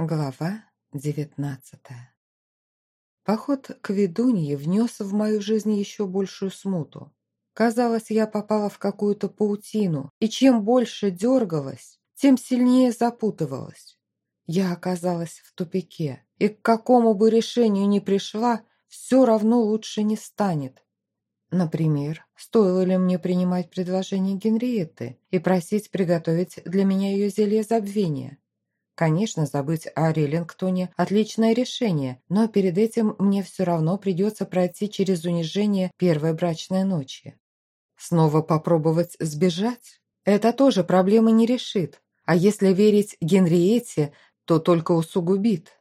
Глава девятнадцатая Поход к ведунье внес в мою жизнь еще большую смуту. Казалось, я попала в какую-то паутину, и чем больше дергалась, тем сильнее запутывалась. Я оказалась в тупике, и к какому бы решению ни пришла, все равно лучше не станет. Например, стоило ли мне принимать предложение Генриетты и просить приготовить для меня ее зелье забвения? Конечно, забыть о Риллингтоне – отличное решение, но перед этим мне все равно придется пройти через унижение первой брачной ночи. Снова попробовать сбежать? Это тоже проблемы не решит. А если верить Генриетте, то только усугубит.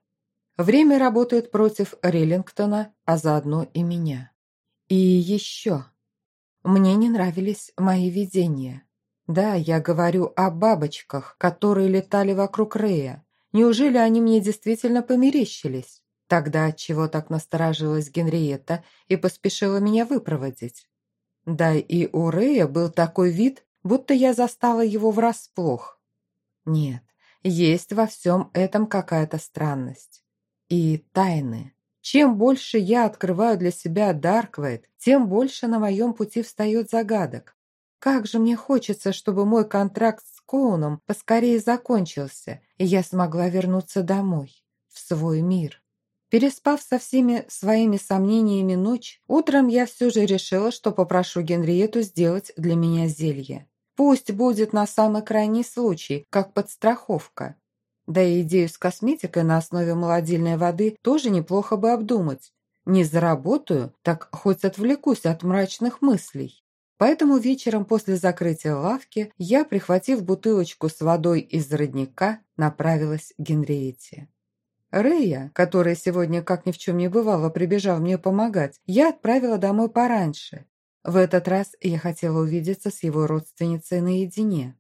Время работает против Риллингтона, а заодно и меня. И еще. Мне не нравились мои видения. Да, я говорю о бабочках, которые летали вокруг Рея. Неужели они мне действительно померещились? Тогда чего так насторожилась Генриетта и поспешила меня выпроводить? Да и у Рея был такой вид, будто я застала его врасплох. Нет, есть во всем этом какая-то странность. И тайны. Чем больше я открываю для себя Дарквейт, тем больше на моем пути встает загадок. Как же мне хочется, чтобы мой контракт с Коуном поскорее закончился, и я смогла вернуться домой, в свой мир. Переспав со всеми своими сомнениями ночь, утром я все же решила, что попрошу Генриету сделать для меня зелье. Пусть будет на самый крайний случай, как подстраховка. Да и идею с косметикой на основе молодильной воды тоже неплохо бы обдумать. Не заработаю, так хоть отвлекусь от мрачных мыслей. Поэтому вечером после закрытия лавки я, прихватив бутылочку с водой из родника, направилась к Генриете. Рэя, которая сегодня, как ни в чем не бывало, прибежал мне помогать, я отправила домой пораньше. В этот раз я хотела увидеться с его родственницей наедине.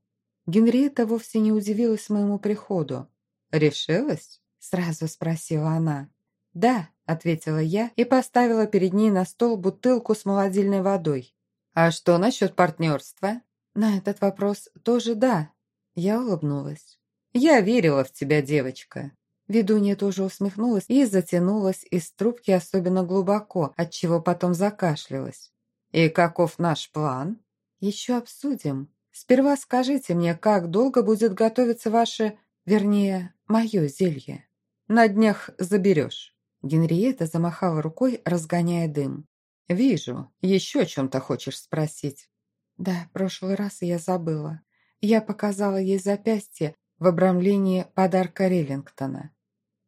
Генриетта вовсе не удивилась моему приходу. «Решилась?» – сразу спросила она. «Да», – ответила я и поставила перед ней на стол бутылку с молодильной водой. «А что насчет партнерства?» На этот вопрос тоже «да». Я улыбнулась. «Я верила в тебя, девочка». Ведунья тоже усмехнулась и затянулась из трубки особенно глубоко, отчего потом закашлялась. «И каков наш план?» «Еще обсудим. Сперва скажите мне, как долго будет готовиться ваше, вернее, мое зелье?» «На днях заберешь». Генриетта замахала рукой, разгоняя дым. «Вижу. Еще о чем-то хочешь спросить?» «Да, прошлый раз я забыла. Я показала ей запястье в обрамлении подарка Риллингтона.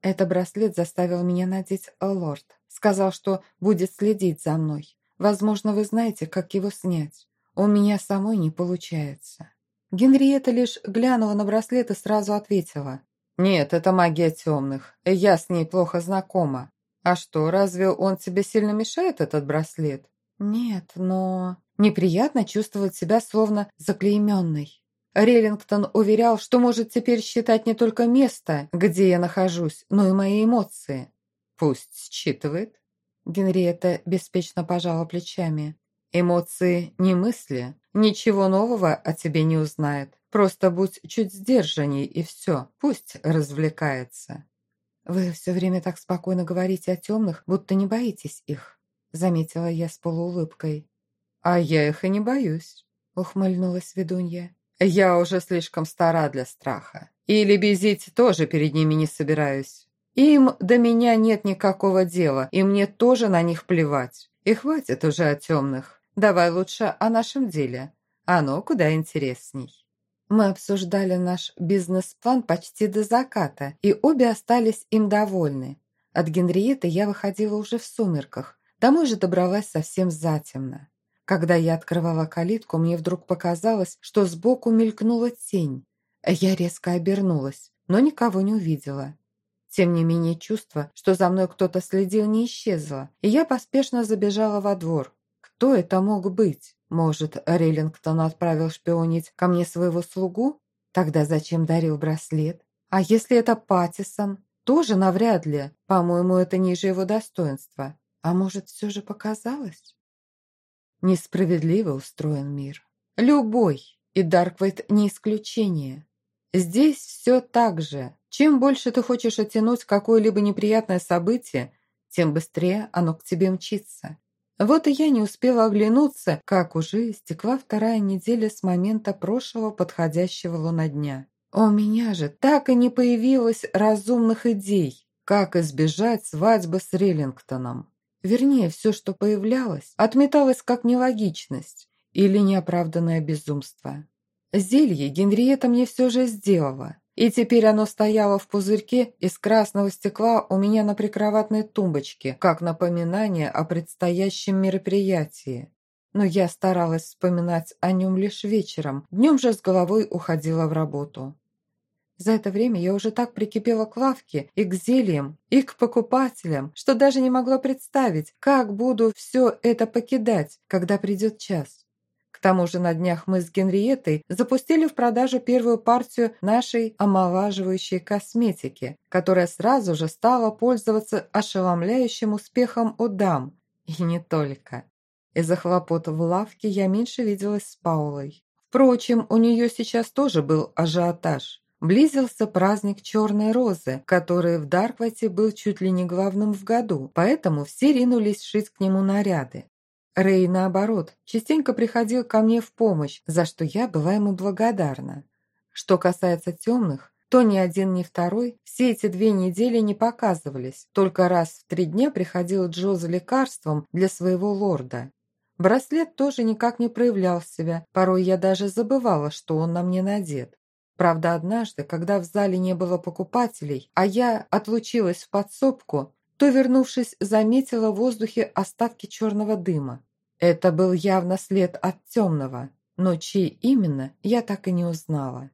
Это браслет заставил меня надеть лорд. Сказал, что будет следить за мной. Возможно, вы знаете, как его снять. У меня самой не получается». Генриетта лишь глянула на браслет и сразу ответила. «Нет, это магия темных. Я с ней плохо знакома. «А что, разве он тебе сильно мешает, этот браслет?» «Нет, но...» «Неприятно чувствовать себя словно заклейменной». Реллингтон уверял, что может теперь считать не только место, где я нахожусь, но и мои эмоции. «Пусть считывает». Генриетта беспечно пожала плечами. «Эмоции не мысли. Ничего нового о тебе не узнает. Просто будь чуть сдержанней, и все. Пусть развлекается». «Вы все время так спокойно говорите о темных, будто не боитесь их», заметила я с полуулыбкой. «А я их и не боюсь», ухмыльнулась ведунья. «Я уже слишком стара для страха. И лебезить тоже перед ними не собираюсь. Им до меня нет никакого дела, и мне тоже на них плевать. И хватит уже о темных. Давай лучше о нашем деле. Оно куда интересней». Мы обсуждали наш бизнес-план почти до заката, и обе остались им довольны. От Генриеты я выходила уже в сумерках, домой же добралась совсем затемно. Когда я открывала калитку, мне вдруг показалось, что сбоку мелькнула тень. Я резко обернулась, но никого не увидела. Тем не менее, чувство, что за мной кто-то следил, не исчезло, и я поспешно забежала во двор. Кто это мог быть? Может, Риллингтон отправил шпионить ко мне своего слугу? Тогда зачем дарил браслет? А если это Паттисон? Тоже навряд ли. По-моему, это ниже его достоинства. А может, все же показалось? Несправедливо устроен мир. Любой. И Дарквейт не исключение. Здесь все так же. Чем больше ты хочешь оттянуть какое-либо неприятное событие, тем быстрее оно к тебе мчится. Вот и я не успела оглянуться, как уже истекла вторая неделя с момента прошлого подходящего лунодня. У меня же так и не появилось разумных идей, как избежать свадьбы с Реллингтоном. Вернее, все, что появлялось, отметалось как нелогичность или неоправданное безумство. Зелье Генриетта мне все же сделала, и теперь оно стояло в пузырьке из красного стекла у меня на прикроватной тумбочке, как напоминание о предстоящем мероприятии. Но я старалась вспоминать о нем лишь вечером, днем же с головой уходила в работу. За это время я уже так прикипела к лавке и к зельям, и к покупателям, что даже не могла представить, как буду все это покидать, когда придет час. К тому же на днях мы с Генриеттой запустили в продажу первую партию нашей омолаживающей косметики, которая сразу же стала пользоваться ошеломляющим успехом у дам, и не только. Из-за хлопот в лавке я меньше виделась с Паулой. Впрочем, у нее сейчас тоже был ажиотаж. Близился праздник Черной Розы, который в Дарквате был чуть ли не главным в году, поэтому все ринулись шить к нему наряды. Рэй, наоборот, частенько приходил ко мне в помощь, за что я была ему благодарна. Что касается темных, то ни один, ни второй все эти две недели не показывались. Только раз в три дня приходил Джо за лекарством для своего лорда. Браслет тоже никак не проявлял себя, порой я даже забывала, что он на мне надет. Правда, однажды, когда в зале не было покупателей, а я отлучилась в подсобку, то, вернувшись, заметила в воздухе остатки черного дыма. Это был явно след от темного, но чей именно, я так и не узнала.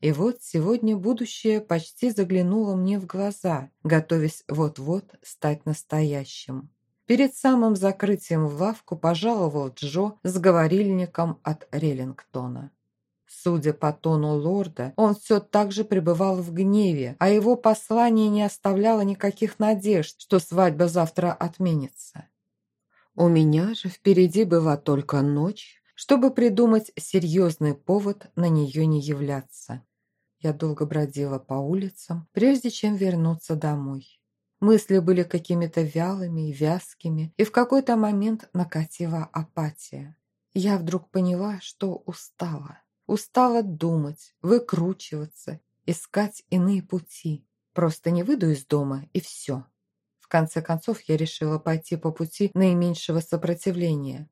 И вот сегодня будущее почти заглянуло мне в глаза, готовясь вот-вот стать настоящим. Перед самым закрытием в лавку пожаловал Джо с говорильником от Реллингтона. Судя по тону лорда, он все так же пребывал в гневе, а его послание не оставляло никаких надежд, что свадьба завтра отменится. У меня же впереди была только ночь, чтобы придумать серьезный повод на нее не являться. Я долго бродила по улицам, прежде чем вернуться домой. Мысли были какими-то вялыми и вязкими, и в какой-то момент накатила апатия. Я вдруг поняла, что устала. Устала думать, выкручиваться, искать иные пути. Просто не выйду из дома, и все. Конце концов, я решила пойти по пути наименьшего сопротивления.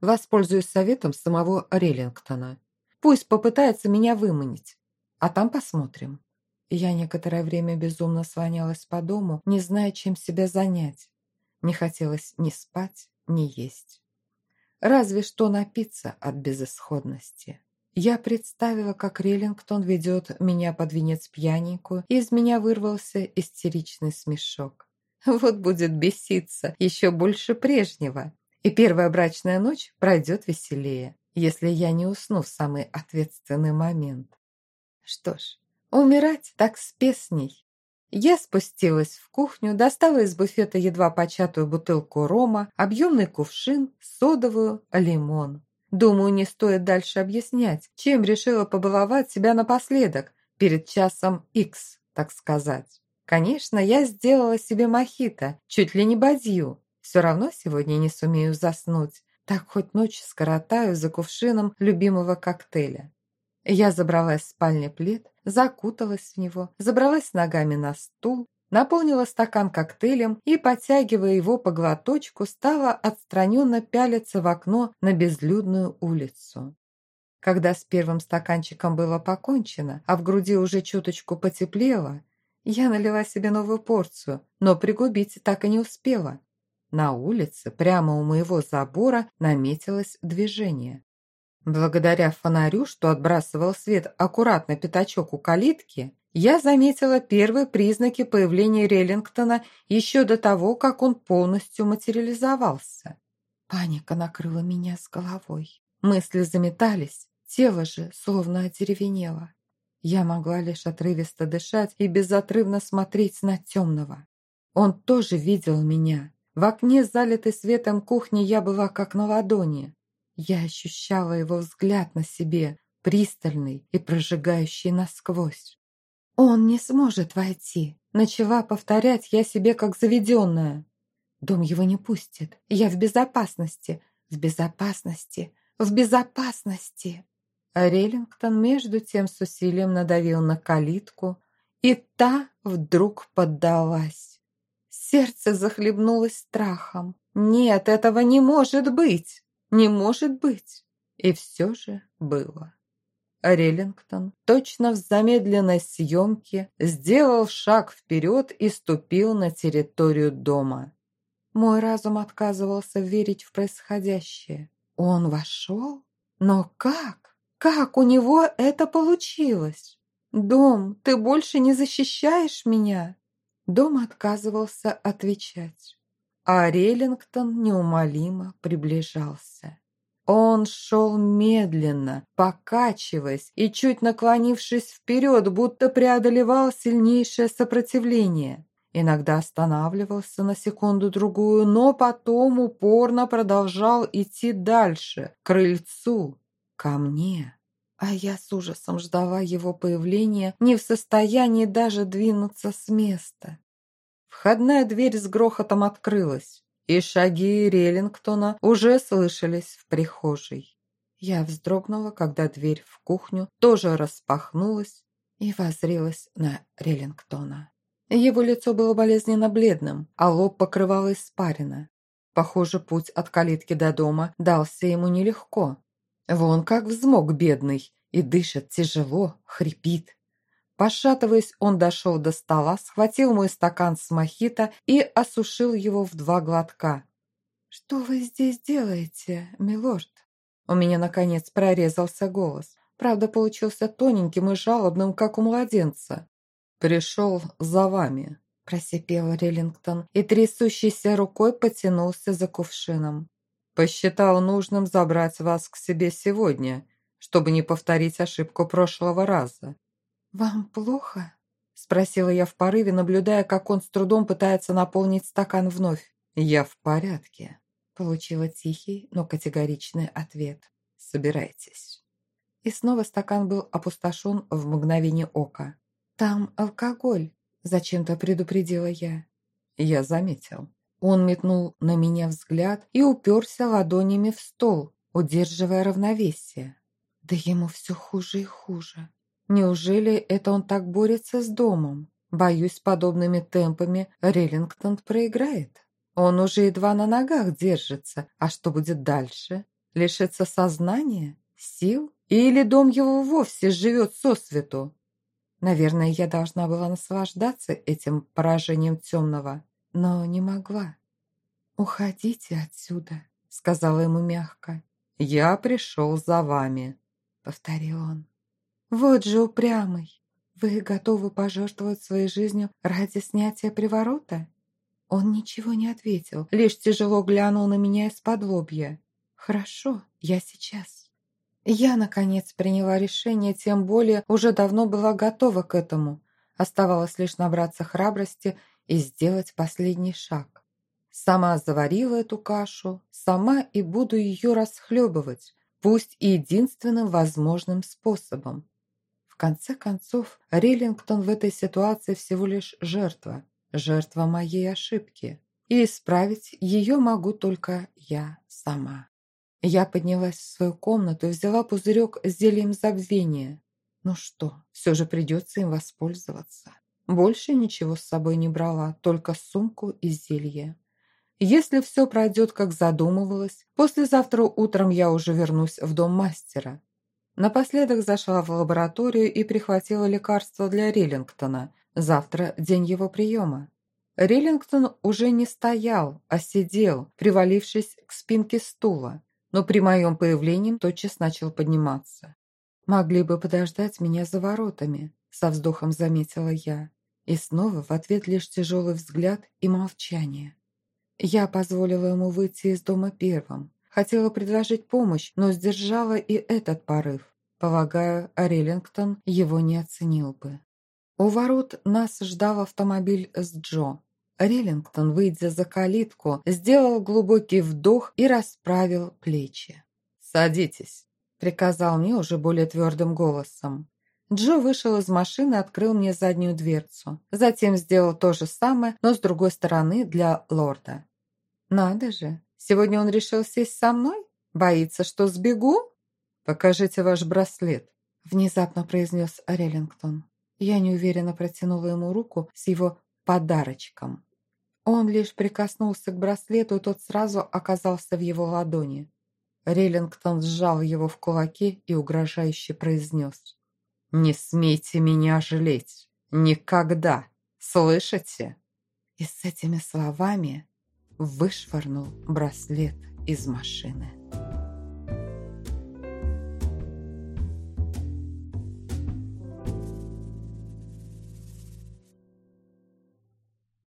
Воспользуюсь советом самого Реллингтона. Пусть попытается меня выманить, а там посмотрим. Я некоторое время безумно слонялась по дому, не зная, чем себя занять. Не хотелось ни спать, ни есть. Разве что напиться от безысходности. Я представила, как Реллингтон ведет меня под венец пьяненькую, и из меня вырвался истеричный смешок. Вот будет беситься еще больше прежнего. И первая брачная ночь пройдет веселее, если я не усну в самый ответственный момент. Что ж, умирать так с песней. Я спустилась в кухню, достала из буфета едва початую бутылку рома, объемный кувшин, содовую, лимон. Думаю, не стоит дальше объяснять, чем решила побаловать себя напоследок, перед часом X, так сказать. Конечно, я сделала себе мохито, чуть ли не бадью. Все равно сегодня не сумею заснуть, так хоть ночь скоротаю за кувшином любимого коктейля. Я забралась в спальный плед, закуталась в него, забралась ногами на стул, наполнила стакан коктейлем и, подтягивая его по глоточку, стала отстраненно пялиться в окно на безлюдную улицу. Когда с первым стаканчиком было покончено, а в груди уже чуточку потеплело, я налила себе новую порцию, но пригубить так и не успела. На улице, прямо у моего забора, наметилось движение. Благодаря фонарю, что отбрасывал свет аккуратно пятачок у калитки, я заметила первые признаки появления Реллингтона еще до того, как он полностью материализовался. Паника накрыла меня с головой. Мысли заметались, тело же словно одеревенело. Я могла лишь отрывисто дышать и безотрывно смотреть на темного. Он тоже видел меня. В окне, залитой светом кухни, я была как на ладони. Я ощущала его взгляд на себе, пристальный и прожигающий насквозь. «Он не сможет войти», — начала повторять я себе как заведенная. «Дом его не пустит. Я в безопасности, в безопасности, в безопасности». А Реллингтон между тем с усилием надавил на калитку, и та вдруг поддалась. Сердце захлебнулось страхом. «Нет, этого не может быть! Не может быть!» И все же было. Реллингтон, точно в замедленной съемке, сделал шаг вперед и ступил на территорию дома. Мой разум отказывался верить в происходящее. Он вошел? Но как? Как у него это получилось? «Дом, ты больше не защищаешь меня?» Дом отказывался отвечать, а Реллингтон неумолимо приближался. Он шел медленно, покачиваясь и чуть наклонившись вперед, будто преодолевал сильнейшее сопротивление. Иногда останавливался на секунду-другую, но потом упорно продолжал идти дальше, к крыльцу, ко мне. А я с ужасом ждала его появления, не в состоянии даже двинуться с места. Входная дверь с грохотом открылась и шаги Реллингтона уже слышались в прихожей. Я вздрогнула, когда дверь в кухню тоже распахнулась и возрилась на Реллингтона. Его лицо было болезненно бледным, а лоб покрывал испарина. Похоже, путь от калитки до дома дался ему нелегко. Вон как взмок бедный и дышит тяжело, хрипит. Пошатываясь, он дошел до стола, схватил мой стакан с мохито и осушил его в два глотка. «Что вы здесь делаете, милорд?» У меня, наконец, прорезался голос. Правда, получился тоненьким и жалобным, как у младенца. «Пришел за вами», – просипел Риллингтон и трясущейся рукой потянулся за кувшином. «Посчитал нужным забрать вас к себе сегодня, чтобы не повторить ошибку прошлого раза. «Вам плохо?» – спросила я в порыве, наблюдая, как он с трудом пытается наполнить стакан вновь. «Я в порядке», – получила тихий, но категоричный ответ. «Собирайтесь». И снова стакан был опустошен в мгновение ока. «Там алкоголь», – зачем-то предупредила я. Я заметил. Он метнул на меня взгляд и уперся ладонями в стол, удерживая равновесие. Да ему все хуже и хуже. Неужели это он так борется с домом? Боюсь, подобными темпами Реллингтон проиграет. Он уже едва на ногах держится. А что будет дальше? Лишится сознания? Сил? Или дом его вовсе живет сосвету? Наверное, я должна была наслаждаться этим поражением темного, но не могла. «Уходите отсюда», — сказала ему мягко. «Я пришел за вами», — повторил он. Вот же упрямый. Вы готовы пожертвовать своей жизнью ради снятия приворота? Он ничего не ответил, лишь тяжело глянул на меня из-под лобья. Хорошо, я сейчас. Я, наконец, приняла решение, тем более уже давно была готова к этому. Оставалось лишь набраться храбрости и сделать последний шаг. Сама заварила эту кашу, сама и буду ее расхлебывать, пусть и единственным возможным способом. В конце концов, Риллингтон в этой ситуации всего лишь жертва, жертва моей ошибки. И исправить ее могу только я сама. Я поднялась в свою комнату и взяла пузырек с зельем забвения. Ну что, все же придется им воспользоваться. Больше ничего с собой не брала, только сумку и зелье. Если все пройдет, как задумывалось, послезавтра утром я уже вернусь в дом мастера. Напоследок зашла в лабораторию и прихватила лекарство для Риллингтона. Завтра день его приема. Риллингтон уже не стоял, а сидел, привалившись к спинке стула, но при моем появлении тотчас начал подниматься. «Могли бы подождать меня за воротами», — со вздохом заметила я. И снова в ответ лишь тяжелый взгляд и молчание. Я позволила ему выйти из дома первым, Хотела предложить помощь, но сдержала и этот порыв. Полагаю, Риллингтон его не оценил бы. У ворот нас ждал автомобиль с Джо. Риллингтон, выйдя за калитку, сделал глубокий вдох и расправил плечи. «Садитесь», – приказал мне уже более твердым голосом. Джо вышел из машины и открыл мне заднюю дверцу. Затем сделал то же самое, но с другой стороны для лорда. «Надо же, сегодня он решил сесть со мной? Боится, что сбегу?» «Покажите ваш браслет», – внезапно произнес Реллингтон. Я неуверенно протянула ему руку с его подарочком. Он лишь прикоснулся к браслету, и тот сразу оказался в его ладони. Реллингтон сжал его в кулаке и угрожающе произнес. «Не смейте меня жалеть! Никогда! Слышите?» И с этими словами вышвырнул браслет из машины.